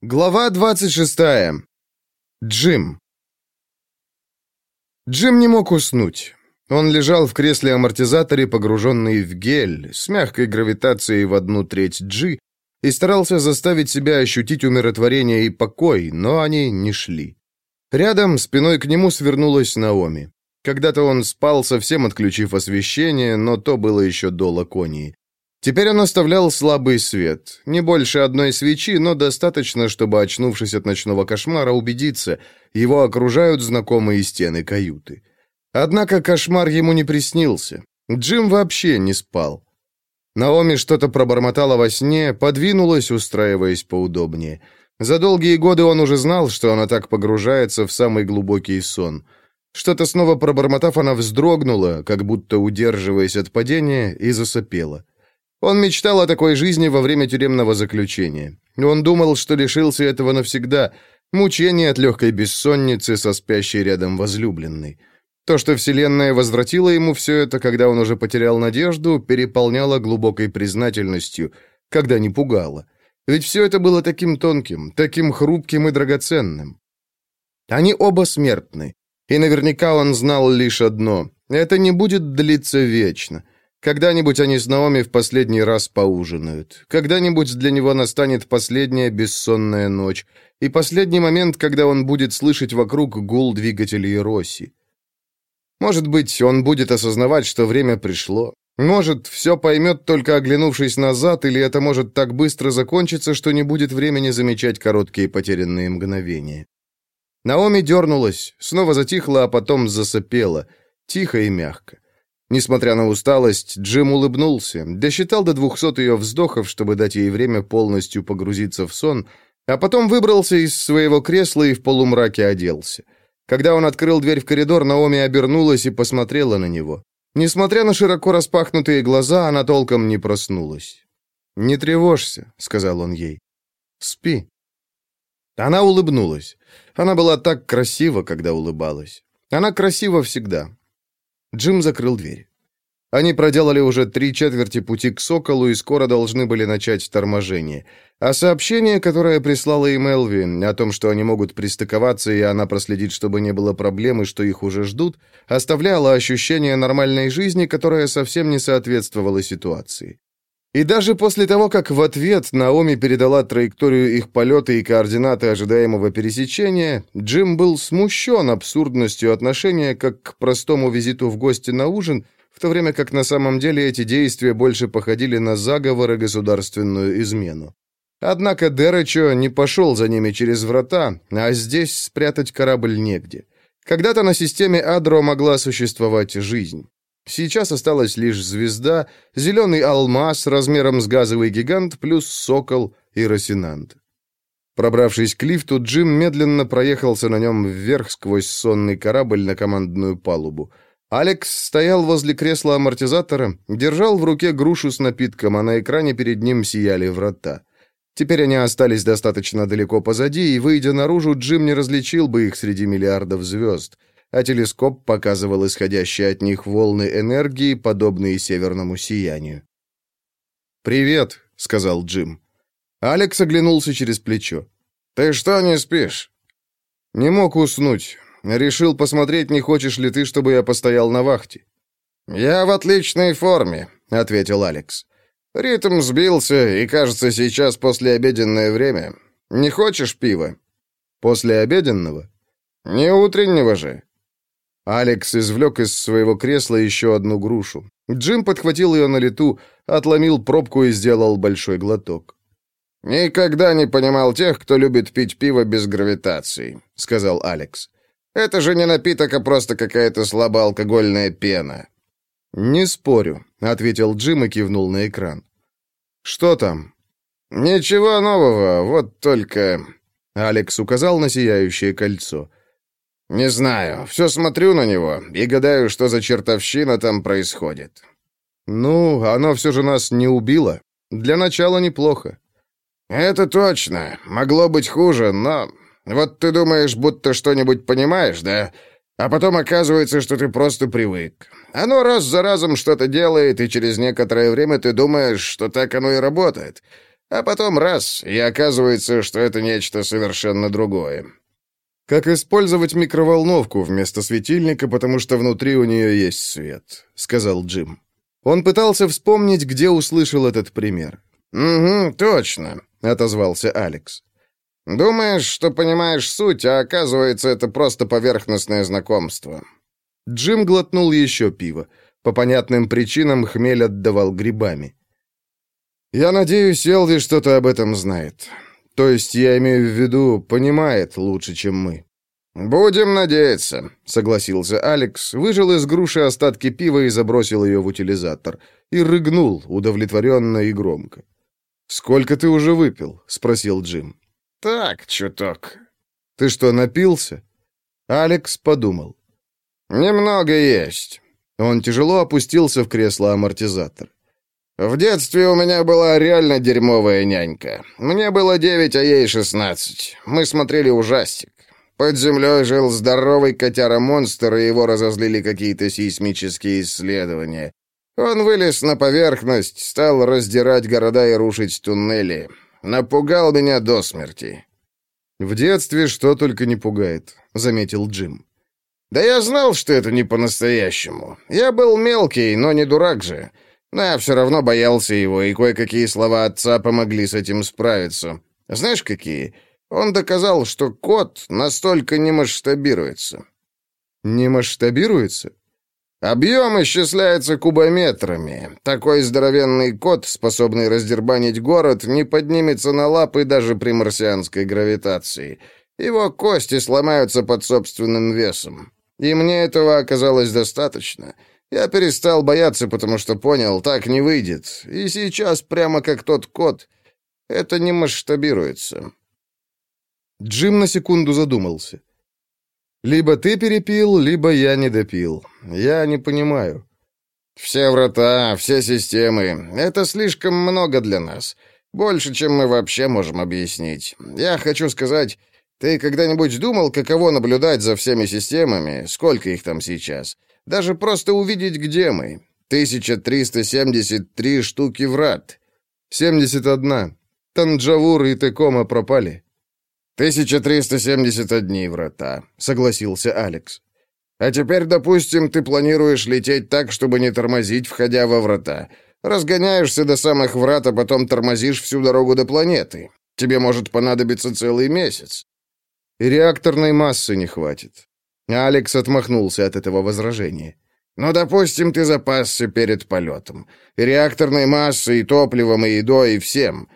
Глава 26. Джим. Джим не мог уснуть. Он лежал в кресле-амортизаторе, погруженный в гель, с мягкой гравитацией в одну треть G, и старался заставить себя ощутить умиротворение и покой, но они не шли. Рядом, спиной к нему, свернулась Наоми. Когда-то он спал, совсем отключив освещение, но то было еще до лаконии. Теперь он оставлял слабый свет. Не больше одной свечи, но достаточно, чтобы, очнувшись от ночного кошмара, убедиться, его окружают знакомые стены каюты. Однако кошмар ему не приснился. Джим вообще не спал. Наоми что-то пробормотала во сне, подвинулась, устраиваясь поудобнее. За долгие годы он уже знал, что она так погружается в самый глубокий сон. Что-то снова пробормотав, она вздрогнула, как будто удерживаясь от падения, и засопела. Он мечтал о такой жизни во время тюремного заключения. Он думал, что лишился этого навсегда. Мучение от легкой бессонницы со спящей рядом возлюбленной. То, что Вселенная возвратила ему все это, когда он уже потерял надежду, переполняло глубокой признательностью, когда не пугало. Ведь все это было таким тонким, таким хрупким и драгоценным. Они оба смертны. И наверняка он знал лишь одно — это не будет длиться вечно — когда-нибудь они с Наоми в последний раз поужинают. Когда-нибудь для него настанет последняя бессонная ночь. И последний момент, когда он будет слышать вокруг гул двигателей Росси. Может быть, он будет осознавать, что время пришло. Может, все поймет, только оглянувшись назад, или это может так быстро закончиться, что не будет времени замечать короткие потерянные мгновения. Наоми дернулась, снова затихла, а потом засопела, тихо и мягко. Несмотря на усталость, Джим улыбнулся, досчитал до двухсот ее вздохов, чтобы дать ей время полностью погрузиться в сон, а потом выбрался из своего кресла и в полумраке оделся. Когда он открыл дверь в коридор, Наоми обернулась и посмотрела на него. Несмотря на широко распахнутые глаза, она толком не проснулась. «Не тревожься», — сказал он ей. «Спи». Она улыбнулась. Она была так красива, когда улыбалась. Она красива всегда. Джим закрыл дверь. Они проделали уже три четверти пути к «Соколу» и скоро должны были начать торможение. А сообщение, которое прислала им Элви, о том, что они могут пристыковаться, и она проследит, чтобы не было проблем и что их уже ждут, оставляло ощущение нормальной жизни, которая совсем не соответствовала ситуации. И даже после того, как в ответ Наоми передала траекторию их полета и координаты ожидаемого пересечения, Джим был смущен абсурдностью отношения как к простому визиту в гости на ужин, в то время как на самом деле эти действия больше походили на заговор и государственную измену. Однако Деречо не пошел за ними через врата, а здесь спрятать корабль негде. Когда-то на системе Адро могла существовать жизнь. Сейчас осталась лишь звезда, зеленый алмаз размером с газовый гигант, плюс сокол и росинант. Пробравшись к лифту, Джим медленно проехался на нем вверх сквозь сонный корабль на командную палубу. Алекс стоял возле кресла амортизатора, держал в руке грушу с напитком, а на экране перед ним сияли врата. Теперь они остались достаточно далеко позади, и, выйдя наружу, Джим не различил бы их среди миллиардов звезд а телескоп показывал исходящие от них волны энергии, подобные северному сиянию. «Привет», — сказал Джим. Алекс оглянулся через плечо. «Ты что, не спишь?» «Не мог уснуть. Решил посмотреть, не хочешь ли ты, чтобы я постоял на вахте». «Я в отличной форме», — ответил Алекс. «Ритм сбился, и, кажется, сейчас послеобеденное время. Не хочешь пива?» «Послеобеденного?» «Не утреннего же». Алекс извлек из своего кресла еще одну грушу. Джим подхватил ее на лету, отломил пробку и сделал большой глоток. «Никогда не понимал тех, кто любит пить пиво без гравитации», — сказал Алекс. «Это же не напиток, а просто какая-то слабоалкогольная пена». «Не спорю», — ответил Джим и кивнул на экран. «Что там?» «Ничего нового, вот только...» Алекс указал на сияющее кольцо. «Не знаю. Все смотрю на него и гадаю, что за чертовщина там происходит». «Ну, оно все же нас не убило. Для начала неплохо». «Это точно. Могло быть хуже, но... Вот ты думаешь, будто что-нибудь понимаешь, да? А потом оказывается, что ты просто привык. Оно раз за разом что-то делает, и через некоторое время ты думаешь, что так оно и работает. А потом раз, и оказывается, что это нечто совершенно другое. Как использовать микроволновку вместо светильника, потому что внутри у нее есть свет, сказал Джим. Он пытался вспомнить, где услышал этот пример. «Угу, точно», — отозвался Алекс. «Думаешь, что понимаешь суть, а оказывается, это просто поверхностное знакомство». Джим глотнул еще пиво. По понятным причинам хмель отдавал грибами. «Я надеюсь, Элви что-то об этом знает. То есть, я имею в виду, понимает лучше, чем мы». «Будем надеяться», — согласился Алекс, выжил из груши остатки пива и забросил ее в утилизатор. И рыгнул, удовлетворенно и громко. «Сколько ты уже выпил?» — спросил Джим. «Так, чуток». «Ты что, напился?» Алекс подумал. «Немного есть». Он тяжело опустился в кресло-амортизатор. «В детстве у меня была реально дерьмовая нянька. Мне было девять, а ей шестнадцать. Мы смотрели ужастик. Под землей жил здоровый котяра-монстр, и его разозлили какие-то сейсмические исследования. Он вылез на поверхность, стал раздирать города и рушить туннели. Напугал меня до смерти. «В детстве что только не пугает», — заметил Джим. «Да я знал, что это не по-настоящему. Я был мелкий, но не дурак же. Но я все равно боялся его, и кое-какие слова отца помогли с этим справиться. Знаешь, какие? Он доказал, что код настолько не масштабируется». «Не масштабируется?» Объем исчисляется кубометрами. Такой здоровенный кот, способный раздербанить город, не поднимется на лапы даже при марсианской гравитации. Его кости сломаются под собственным весом. И мне этого оказалось достаточно. Я перестал бояться, потому что понял, так не выйдет. И сейчас, прямо как тот кот, это не масштабируется. Джим на секунду задумался. «Либо ты перепил, либо я не допил. Я не понимаю». «Все врата, все системы — это слишком много для нас. Больше, чем мы вообще можем объяснить. Я хочу сказать, ты когда-нибудь думал, каково наблюдать за всеми системами, сколько их там сейчас? Даже просто увидеть, где мы. 1373 штуки врат. 71. Танджавур и Текома пропали. 1371 врата, согласился Алекс. А теперь, допустим, ты планируешь лететь так, чтобы не тормозить, входя во врата. Разгоняешься до самых врат, а потом тормозишь всю дорогу до планеты. Тебе может понадобиться целый месяц. И реакторной массы не хватит. Алекс отмахнулся от этого возражения. «Ну, допустим, ты запасся перед полетом. И реакторной массой, и топливом, и едой, и всем.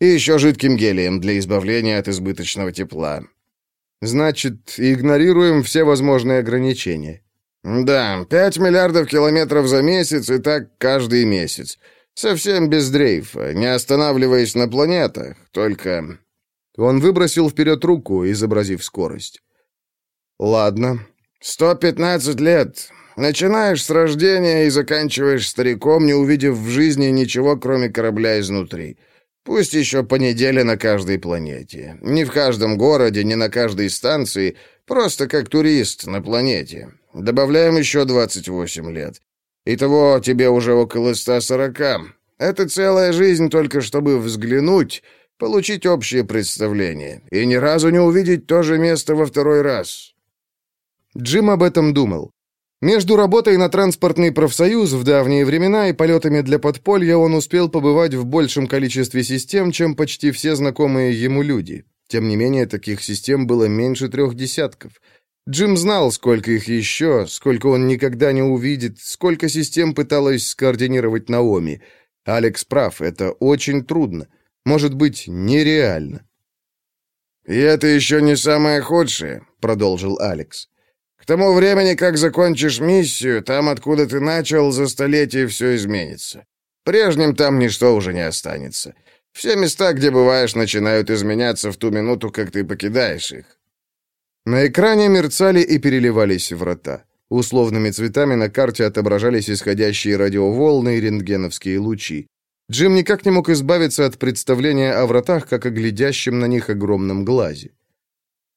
И еще жидким гелием для избавления от избыточного тепла». «Значит, игнорируем все возможные ограничения». «Да, пять миллиардов километров за месяц, и так каждый месяц. Совсем без дрейфа, не останавливаясь на планетах, только он выбросил вперед руку, изобразив скорость. «Ладно. Сто пятнадцать лет. Начинаешь с рождения и заканчиваешь стариком, не увидев в жизни ничего, кроме корабля изнутри. Пусть еще по неделе на каждой планете. Не в каждом городе, не на каждой станции, просто как турист на планете. Добавляем еще 28 лет. Итого тебе уже около 140. Это целая жизнь только чтобы взглянуть получить общее представление и ни разу не увидеть то же место во второй раз. Джим об этом думал. Между работой на транспортный профсоюз в давние времена и полетами для подполья он успел побывать в большем количестве систем, чем почти все знакомые ему люди. Тем не менее, таких систем было меньше трех десятков. Джим знал, сколько их еще, сколько он никогда не увидит, сколько систем пыталась скоординировать Наоми. Алекс прав, это очень трудно. Может быть, нереально. «И это еще не самое худшее», — продолжил Алекс. «К тому времени, как закончишь миссию, там, откуда ты начал, за столетие все изменится. Прежним там ничто уже не останется. Все места, где бываешь, начинают изменяться в ту минуту, как ты покидаешь их». На экране мерцали и переливались врата. Условными цветами на карте отображались исходящие радиоволны и рентгеновские лучи. Джим никак не мог избавиться от представления о вратах, как о глядящем на них огромном глазе.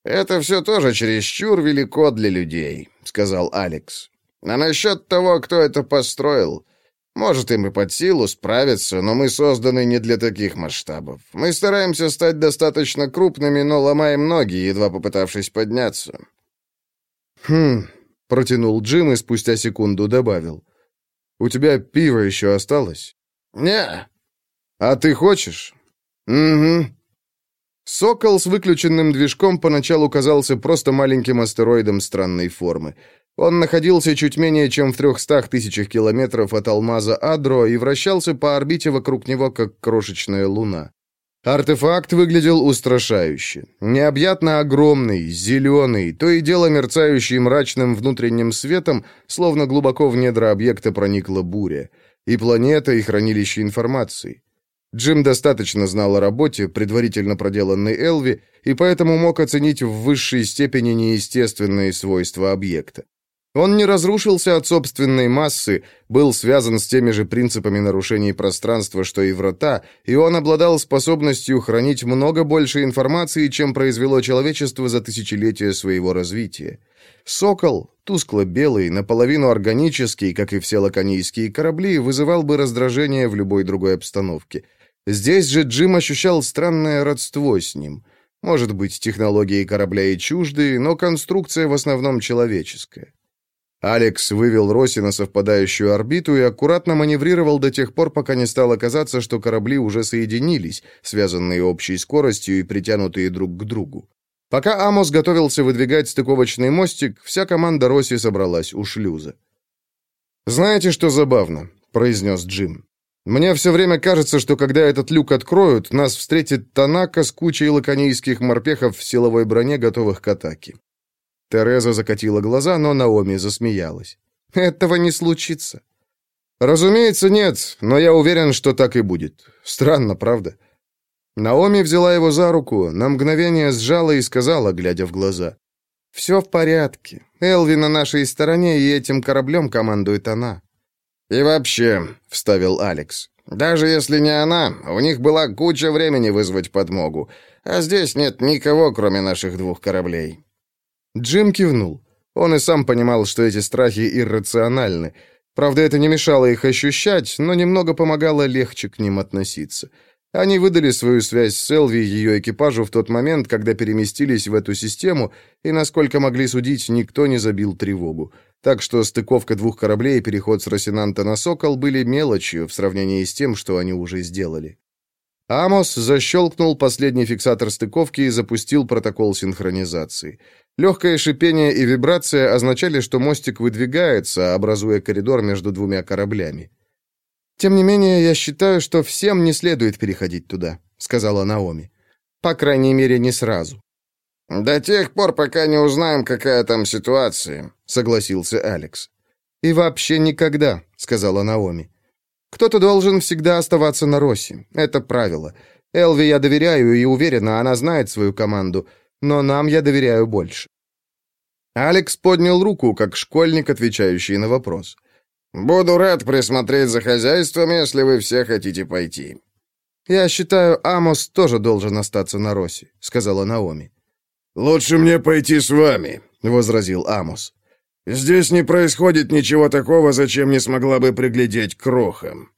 «Это все тоже чересчур велико для людей», — сказал Алекс. «А насчет того, кто это построил, Может, им и под силу справиться, но мы созданы не для таких масштабов. Мы стараемся стать достаточно крупными, но ломаем ноги, едва попытавшись подняться». «Хм...» — протянул Джим и спустя секунду добавил. «У тебя пиво еще осталось?» «Не». «А ты хочешь?» «Угу». Сокол с выключенным движком поначалу казался просто маленьким астероидом странной формы. Он находился чуть менее чем в трехстах тысячах километров от алмаза Адро и вращался по орбите вокруг него, как крошечная луна. Артефакт выглядел устрашающе. Необъятно огромный, зеленый, то и дело мерцающий мрачным внутренним светом, словно глубоко в недра объекта проникла буря. И планета, и хранилище информации. Джим достаточно знал о работе, предварительно проделанной Элви, и поэтому мог оценить в высшей степени неестественные свойства объекта. Он не разрушился от собственной массы, был связан с теми же принципами нарушений пространства, что и врата, и он обладал способностью хранить много больше информации, чем произвело человечество за тысячелетия своего развития. Сокол, тускло-белый, наполовину органический, как и все лаконийские корабли, вызывал бы раздражение в любой другой обстановке – Здесь же Джим ощущал странное родство с ним. Может быть, технологии корабля и чуждые, но конструкция в основном человеческая. Алекс вывел Росси на совпадающую орбиту и аккуратно маневрировал до тех пор, пока не стало казаться, что корабли уже соединились, связанные общей скоростью и притянутые друг к другу. Пока Амос готовился выдвигать стыковочный мостик, вся команда Росси собралась у шлюза. «Знаете, что забавно?» — произнес Джим. Мне все время кажется, что когда этот люк откроют, нас встретит Танака с кучей лаконийских морпехов в силовой броне, готовых к атаке. Тереза закатила глаза, но Наоми засмеялась. «Этого не случится». «Разумеется, нет, но я уверен, что так и будет. Странно, правда?» Наоми взяла его за руку, на мгновение сжала и сказала, глядя в глаза. «Все в порядке. Элви на нашей стороне, и этим кораблем командует она». «И вообще», — вставил Алекс, — «даже если не она, у них была куча времени вызвать подмогу, а здесь нет никого, кроме наших двух кораблей». Джим кивнул. Он и сам понимал, что эти страхи иррациональны. Правда, это не мешало их ощущать, но немного помогало легче к ним относиться. Они выдали свою связь с Элви и ее экипажу в тот момент, когда переместились в эту систему, и, насколько могли судить, никто не забил тревогу. Так что стыковка двух кораблей и переход с Росинанта на Сокол были мелочью в сравнении с тем, что они уже сделали. Амос защелкнул последний фиксатор стыковки и запустил протокол синхронизации. Легкое шипение и вибрация означали, что мостик выдвигается, образуя коридор между двумя кораблями. «Тем не менее, я считаю, что всем не следует переходить туда», — сказала Наоми. «По крайней мере, не сразу». «До тех пор, пока не узнаем, какая там ситуация», — согласился Алекс. «И вообще никогда», — сказала Наоми. «Кто-то должен всегда оставаться на Росе. Это правило. Элви я доверяю и уверена, она знает свою команду, но нам я доверяю больше». Алекс поднял руку, как школьник, отвечающий на вопрос. «Буду рад присмотреть за хозяйством, если вы все хотите пойти». «Я считаю, Амос тоже должен остаться на Росе», — сказала Наоми. «Лучше мне пойти с вами», — возразил Амос. «Здесь не происходит ничего такого, зачем не смогла бы приглядеть крохам».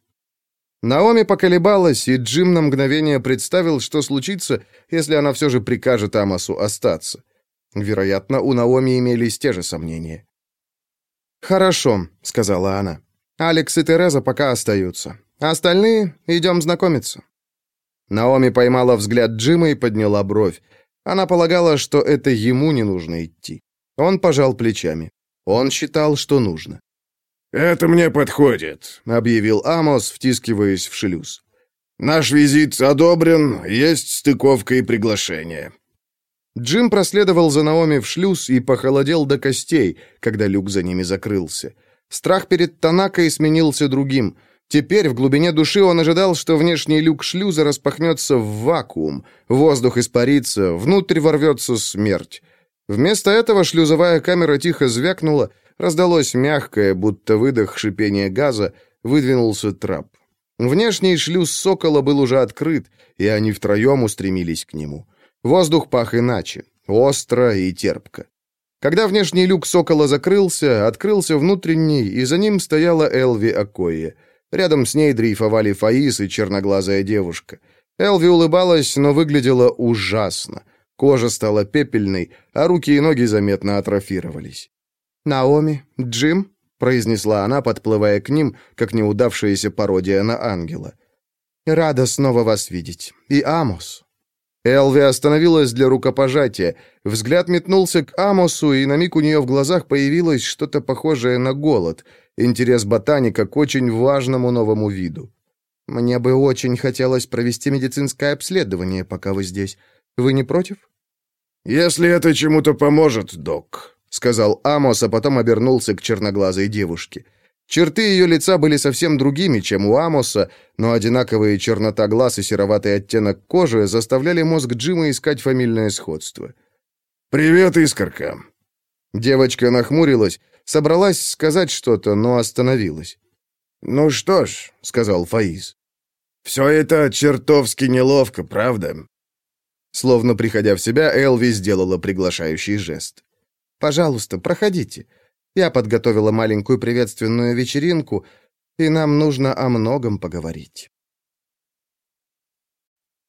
Наоми поколебалась, и Джим на мгновение представил, что случится, если она все же прикажет Амосу остаться. Вероятно, у Наоми имелись те же сомнения. «Хорошо», — сказала она. «Алекс и Тереза пока остаются. Остальные идем знакомиться». Наоми поймала взгляд Джима и подняла бровь. Она полагала, что это ему не нужно идти. Он пожал плечами. Он считал, что нужно. «Это мне подходит», — объявил Амос, втискиваясь в шлюз. «Наш визит одобрен, есть стыковка и приглашение. Джим проследовал за Наоми в шлюз и похолодел до костей, когда люк за ними закрылся. Страх перед Танакой сменился другим. Теперь в глубине души он ожидал, что внешний люк шлюза распахнется в вакуум, воздух испарится, внутрь ворвется смерть. Вместо этого шлюзовая камера тихо звякнула, раздалось мягкое, будто выдох шипения газа, выдвинулся трап. Внешний шлюз «Сокола» был уже открыт, и они втроем устремились к нему. Воздух пах иначе, остро и терпко. Когда внешний люк сокола закрылся, открылся внутренний, и за ним стояла Элви Акоя. Рядом с ней дрейфовали Фаис и черноглазая девушка. Элви улыбалась, но выглядела ужасно. Кожа стала пепельной, а руки и ноги заметно атрофировались. «Наоми, Джим?» — произнесла она, подплывая к ним, как неудавшаяся пародия на ангела. «Рада снова вас видеть. И Амос». Элви остановилась для рукопожатия. Взгляд метнулся к Амосу, и на миг у нее в глазах появилось что-то похожее на голод, интерес ботаника к очень важному новому виду. «Мне бы очень хотелось провести медицинское обследование, пока вы здесь. Вы не против?» «Если это чему-то поможет, док», — сказал Амос, а потом обернулся к черноглазой девушке. Черты ее лица были совсем другими, чем у Амоса, но одинаковые чернота глаз и сероватый оттенок кожи заставляли мозг Джима искать фамильное сходство. «Привет, Искорка!» Девочка нахмурилась, собралась сказать что-то, но остановилась. «Ну что ж», — сказал Фаиз, — «все это чертовски неловко, правда?» Словно приходя в себя, Элви сделала приглашающий жест. «Пожалуйста, проходите. Я подготовила маленькую приветственную вечеринку, и нам нужно о многом поговорить».